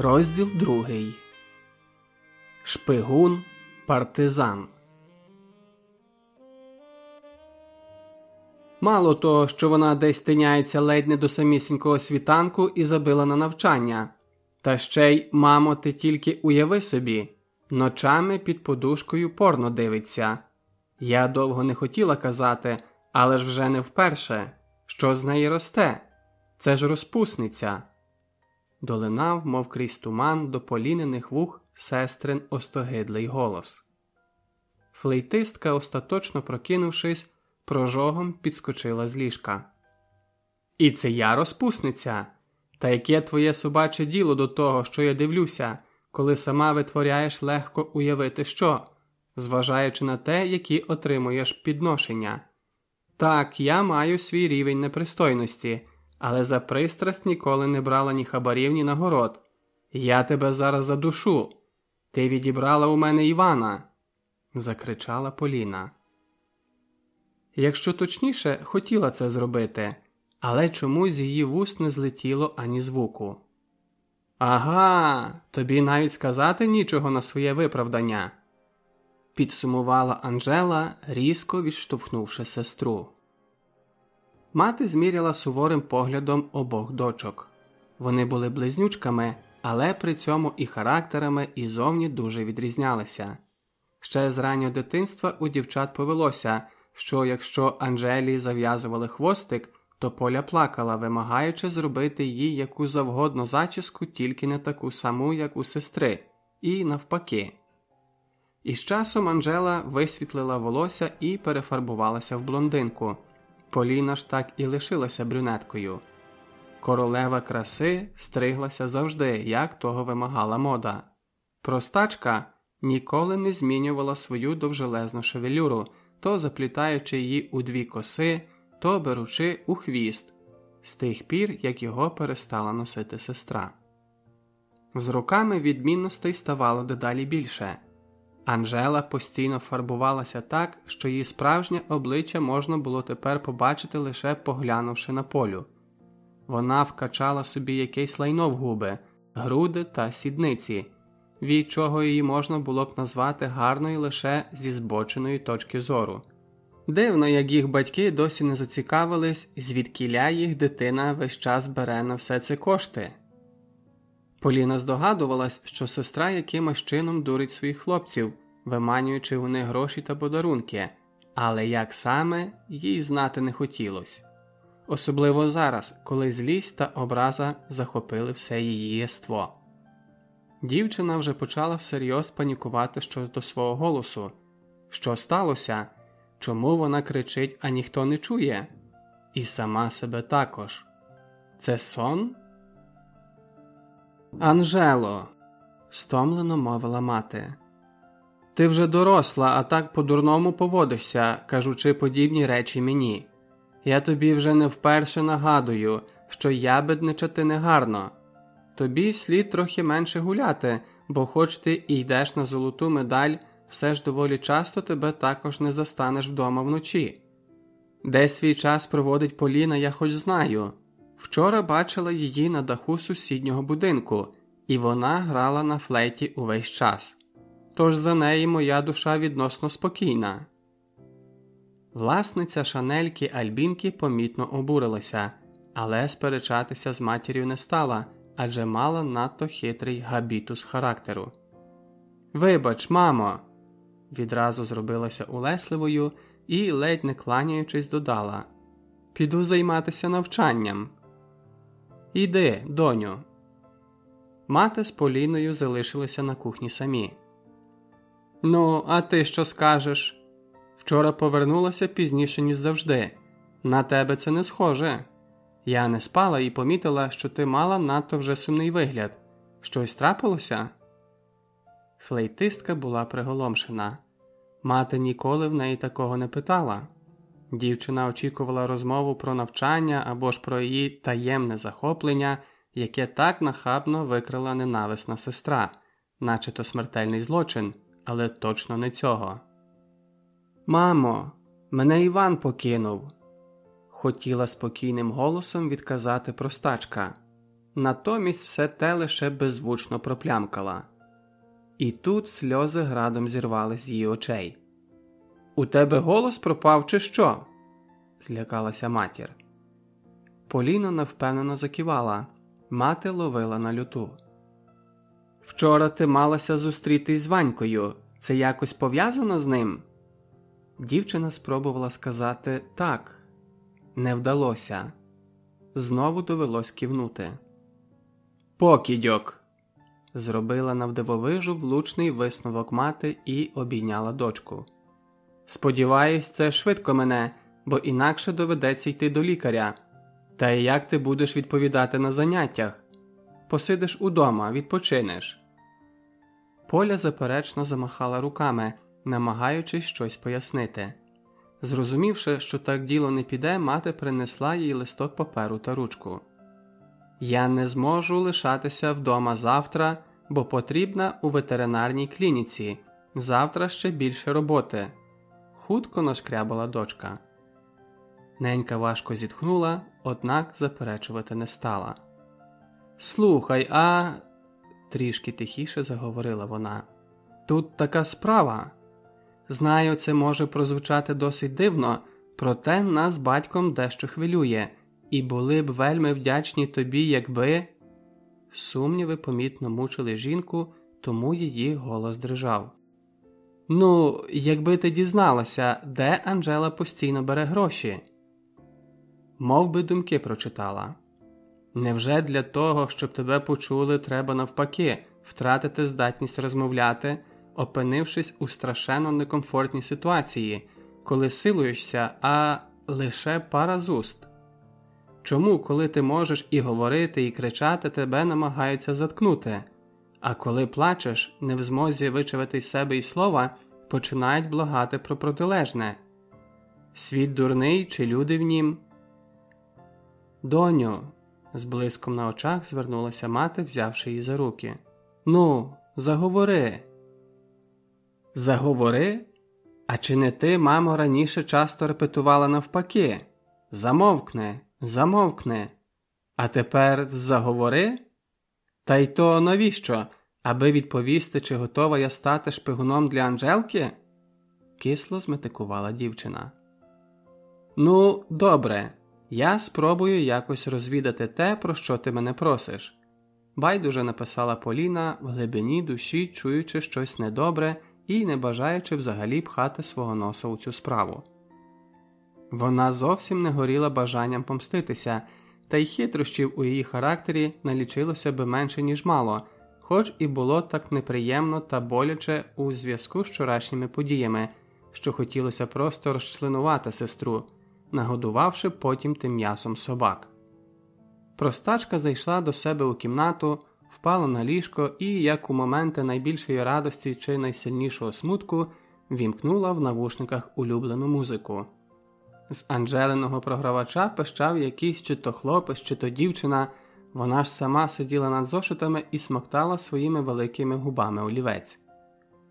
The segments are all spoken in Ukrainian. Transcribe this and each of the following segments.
Розділ другий Шпигун партизан. Мало того, що вона десь тиняється ледь не до самісінького світанку і забила на навчання. Та ще й, мамо, ти тільки уяви собі, ночами під подушкою порно дивиться. Я довго не хотіла казати, але ж вже не вперше. Що з неї росте? Це ж розпусниця. Долинав, мов крізь туман, до полінених вух сестрин остогидлий голос. Флейтистка, остаточно прокинувшись, прожогом підскочила з ліжка. І це я розпусниця. Та яке твоє собаче діло до того, що я дивлюся, коли сама витворяєш легко уявити що, зважаючи на те, які отримуєш підношення. Так, я маю свій рівень непристойності, але за пристрасть ніколи не брала ні хабарів, ні нагород. Я тебе зараз задушу. Ти відібрала у мене Івана, закричала Поліна. Якщо точніше, хотіла це зробити, але чомусь її вуст не злетіло ані звуку. Ага, тобі навіть сказати нічого на своє виправдання, підсумувала Анжела, різко відштовхнувши сестру. Мати зміряла суворим поглядом обох дочок. Вони були близнючками, але при цьому і характерами, і зовні дуже відрізнялися. Ще з раннього дитинства у дівчат повелося, що якщо Анжелі зав'язували хвостик, то Поля плакала, вимагаючи зробити їй яку завгодно зачіску, тільки не таку саму, як у сестри, і навпаки. І з часом Анжела висвітлила волосся і перефарбувалася в блондинку. Поліна ж так і лишилася брюнеткою. Королева краси стриглася завжди, як того вимагала мода. Простачка ніколи не змінювала свою довжелезну шевелюру, то заплітаючи її у дві коси, то беручи у хвіст, з тих пір, як його перестала носити сестра. З роками відмінностей ставало дедалі більше. Анжела постійно фарбувалася так, що її справжнє обличчя можна було тепер побачити лише поглянувши на полю. Вона вкачала собі якесь лайно в губи, груди та сідниці, від чого її можна було б назвати гарною лише зі збоченої точки зору. Дивно, як їх батьки досі не зацікавились, звідкіля їх дитина весь час бере на все це кошти. Поліна здогадувалась, що сестра якимось чином дурить своїх хлопців, виманюючи у них гроші та подарунки, але як саме їй знати не хотілося. Особливо зараз, коли злість та образа захопили все її єство. Дівчина вже почала всерйоз панікувати щодо свого голосу. Що сталося? Чому вона кричить, а ніхто не чує? І сама себе також. Це сон? Анжело, стомлено мовила мати. Ти вже доросла, а так по-дурному поводишся, кажучи подібні речі мені. Я тобі вже не вперше нагадую, що ябедничати негарно. Тобі слід трохи менше гуляти, бо хоч ти і йдеш на золоту медаль, все ж доволі часто тебе також не застанеш вдома вночі. Де свій час проводить Поліна, я хоч знаю. Вчора бачила її на даху сусіднього будинку, і вона грала на флейті увесь час. Тож за неї моя душа відносно спокійна. Власниця шанельки Альбінки помітно обурилася, але сперечатися з матір'ю не стала адже мала надто хитрий габітус характеру. Вибач, мамо, відразу зробилася улесливою і, ледь не кланяючись, додала Піду займатися навчанням. Іди, доню. Мати з Поліною залишилися на кухні самі. Ну, а ти що скажеш? Вчора повернулася пізніше, ніж завжди. На тебе це не схоже. Я не спала і помітила, що ти мала надто вже сумний вигляд. Щось трапилося? Флейтистка була приголомшена. Мати ніколи в неї такого не питала. Дівчина очікувала розмову про навчання або ж про її таємне захоплення, яке так нахабно викрила ненависна сестра, наче то смертельний злочин, але точно не цього. Мамо, мене Іван покинув, хотіла спокійним голосом відказати простачка. натомість все те лише беззвучно проплямкала. І тут сльози градом зірвали з її очей. У тебе голос пропав, чи що? злякалася матір. Поліна невпевнено закивала. Мати ловила на люту. Вчора ти малася зустрітись з Ванькою. Це якось пов'язано з ним? Дівчина спробувала сказати так, не вдалося. Знову довелось кивнути. Покідьок. Зробила навдивовижу влучний висновок мати і обійняла дочку. Сподіваюсь, це швидко мене, бо інакше доведеться йти до лікаря. Та й як ти будеш відповідати на заняттях? Посидиш удома, відпочинеш. Поля заперечно замахала руками, намагаючись щось пояснити. Зрозумівши, що так діло не піде, мати принесла їй листок паперу та ручку. Я не зможу лишатися вдома завтра, бо потрібна у ветеринарній клініці. Завтра ще більше роботи. Хутко нашкрябала дочка. Ненька важко зітхнула, однак заперечувати не стала. Слухай, а. трішки тихіше заговорила вона. Тут така справа. Знаю, це може прозвучати досить дивно, проте нас батьком дещо хвилює, і були б вельми вдячні тобі, якби. Сумніви помітно мучили жінку, тому її голос дрижав. Ну, якби ти дізналася, де Анжела постійно бере гроші? Мов би думки прочитала. Невже для того, щоб тебе почули, треба навпаки втратити здатність розмовляти, опинившись у страшенно некомфортній ситуації, коли силуєшся, а лише пара з уст? Чому, коли ти можеш і говорити, і кричати, тебе намагаються заткнути, а коли плачеш, не в змозі вичавити з себе і слова, починають благати про протилежне? Світ дурний чи люди в нім? Доню, з блиском на очах звернулася мати, взявши її за руки. Ну, заговори. Заговори? А чи не ти, мамо, раніше часто репетувала навпаки? Замовкни, замовкни. А тепер заговори? Та й то навіщо? Аби відповісти, чи готова я стати шпигуном для Анжелки? кисло зметикувала дівчина. Ну, добре, я спробую якось розвідати те, про що ти мене просиш. Байдуже написала Поліна в глибині душі, чуючи щось недобре і не бажаючи взагалі пхати свого носа у цю справу. Вона зовсім не горіла бажанням помститися, та й хитрощів у її характері налічилося би менше, ніж мало, хоч і було так неприємно та боляче у зв'язку з вчорашніми подіями, що хотілося просто розчленувати сестру нагодувавши потім тим м'ясом собак. Простачка зайшла до себе у кімнату, впала на ліжко і, як у моменти найбільшої радості чи найсильнішого смутку, вімкнула в навушниках улюблену музику. З Анджелиного програвача пищав якийсь чи то хлопець, чи то дівчина, вона ж сама сиділа над зошитами і смоктала своїми великими губами олівець.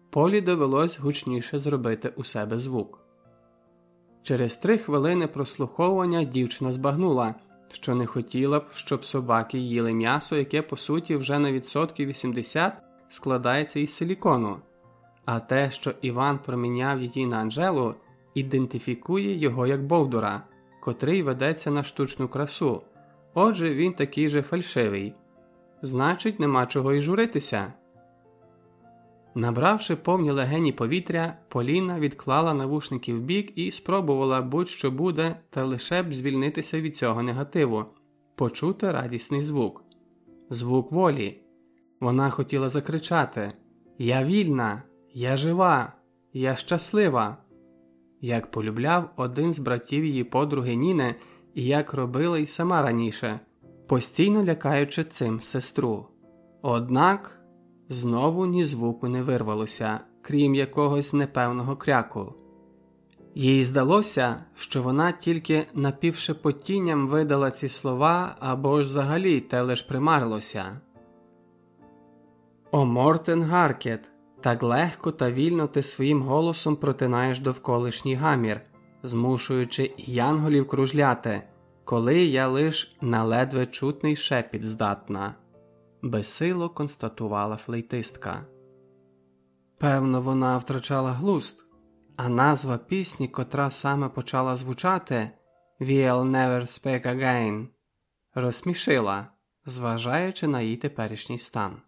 Полі довелось гучніше зробити у себе звук. Через три хвилини прослуховування дівчина збагнула, що не хотіла б, щоб собаки їли м'ясо, яке по суті вже на відсотки 80 складається із силікону, а те, що Іван проміняв її на Анжелу, ідентифікує його як Бовдура, котрий ведеться на штучну красу. Отже, він такий же фальшивий. Значить, нема чого й журитися. Набравши повні легені повітря, Поліна відклала навушники в бік і спробувала будь-що буде, та лише б звільнитися від цього негативу, почути радісний звук, звук волі. Вона хотіла закричати Я вільна, я жива, я щаслива, як полюбляв один з братів її подруги Ніни і як робила й сама раніше, постійно лякаючи цим сестру. Однак. Знову ні звуку не вирвалося, крім якогось непевного кряку. Їй здалося, що вона тільки напівшепотінням видала ці слова або ж взагалі те лиш примарилося. О, Мортен Гаркет, так легко та вільно ти своїм голосом протинаєш довколишній гамір, змушуючи янголів кружляти, коли я лиш на ледве чутний шепіт здатна, безсило констатувала флейтистка. Певно, вона втрачала глуст, а назва пісні, котра саме почала звучати «We'll never speak again», розсмішила, зважаючи на її теперішній стан.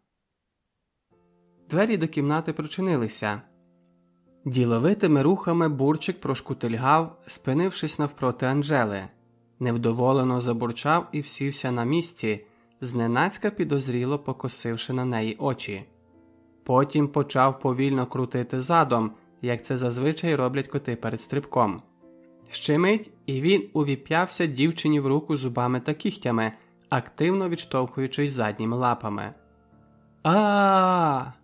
Двері до кімнати прочинилися. Діловитими рухами бурчик прошкутильгав, спинившись навпроти Анжели, невдоволено забурчав і всівся на місці, зненацька підозріло покосивши на неї очі. Потім почав повільно крутити задом, як це зазвичай роблять коти перед стрибком. Щемить, і він увіп'явся дівчині в руку зубами та кігтями, активно відштовхуючись задніми лапами. А.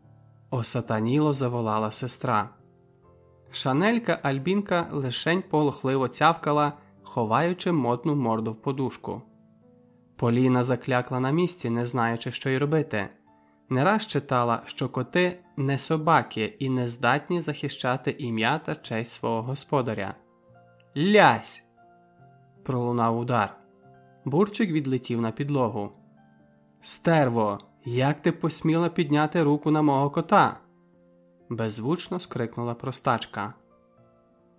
осатаніло заволала сестра. Шанелька Альбінка лишень полохливо цявкала, ховаючи модну морду в подушку. Поліна заклякла на місці, не знаючи, що й робити. Не раз читала, що коти не собаки і не здатні захищати ім'я та честь свого господаря. Лясь! пролунав удар. Бурчик відлетів на підлогу. Стерво, як ти посміла підняти руку на мого кота? беззвучно скрикнула простачка.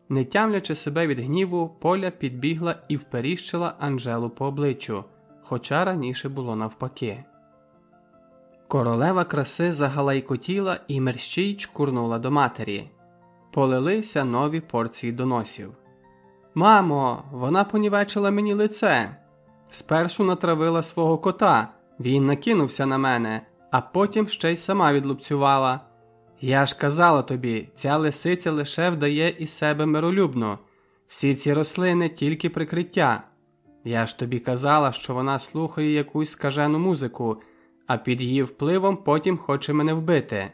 Не тямлячи себе від гніву, Поля підбігла і вперіщила Анжелу по обличчю, хоча раніше було навпаки. Королева краси загалайкотіла і мерщій чкурнула до матері. Полилися нові порції доносів. Мамо, вона понівечила мені лице. Спершу натравила свого кота, він накинувся на мене, а потім ще й сама відлупцювала. Я ж казала тобі, ця лисиця лише вдає із себе миролюбно, всі ці рослини тільки прикриття. Я ж тобі казала, що вона слухає якусь скажену музику, а під її впливом потім хоче мене вбити.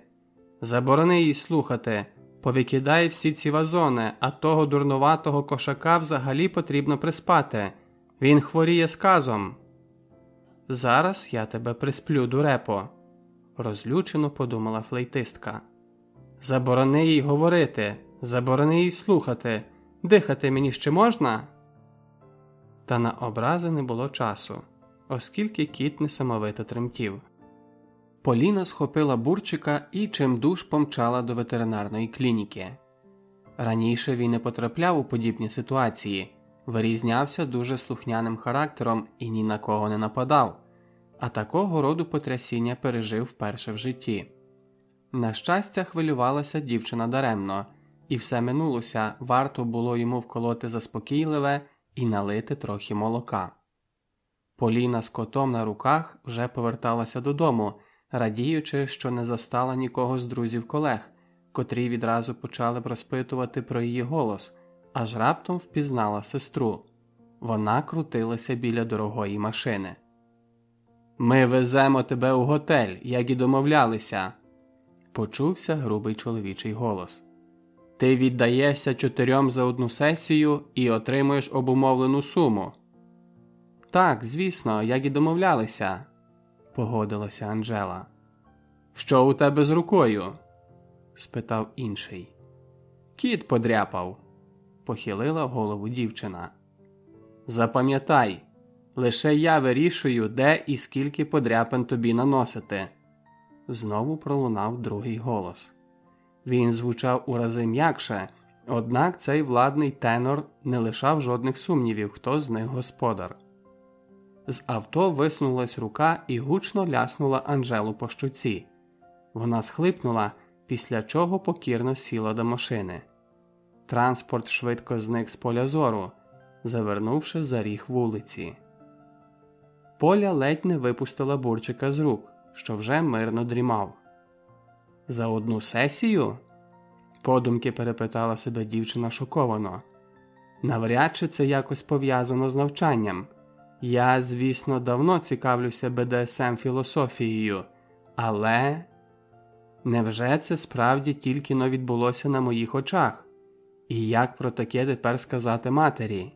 Заборони їй слухати, повикидай всі ці вазони, а того дурнуватого кошака взагалі потрібно приспати. Він хворіє сказом. Зараз я тебе присплю, дурепо, розлючено подумала флейтистка. Заборони їй говорити, заборони їй слухати, дихати мені ще можна? Та на образи не було часу, оскільки кіт несамовито тремтів. Поліна схопила бурчика і чимдуж помчала до ветеринарної клініки. Раніше він не потрапляв у подібні ситуації, вирізнявся дуже слухняним характером і ні на кого не нападав, а такого роду потрясіння пережив вперше в житті. На щастя, хвилювалася дівчина даремно, і все минулося, варто було йому вколоти заспокійливе і налити трохи молока. Поліна з котом на руках вже поверталася додому, радіючи, що не застала нікого з друзів колег, котрі відразу почали б розпитувати про її голос, аж раптом впізнала сестру. Вона крутилася біля дорогої машини. Ми веземо тебе у готель, як і домовлялися почувся грубий чоловічий голос. Ти віддаєшся чотирьом за одну сесію і отримуєш обумовлену суму. Так, звісно, як і домовлялися, погодилася Анжела. Що у тебе з рукою? спитав інший. Кіт подряпав, похилила голову дівчина. Запам'ятай, лише я вирішую, де і скільки подряпин тобі наносити знову пролунав другий голос. Він звучав у рази м'якше, однак цей владний тенор не лишав жодних сумнівів, хто з них господар. З авто висунулась рука і гучно ляснула Анжелу по щуці. Вона схлипнула, після чого покірно сіла до машини. Транспорт швидко зник з поля зору, завернувши за ріг вулиці. Поля ледь не випустила бурчика з рук що вже мирно дрімав. За одну сесію? подумки перепитала себе дівчина шоковано. Навряд чи це якось пов'язано з навчанням. Я, звісно, давно цікавлюся БДСМ філософією, але невже це справді тільки но відбулося на моїх очах? І як про таке тепер сказати матері?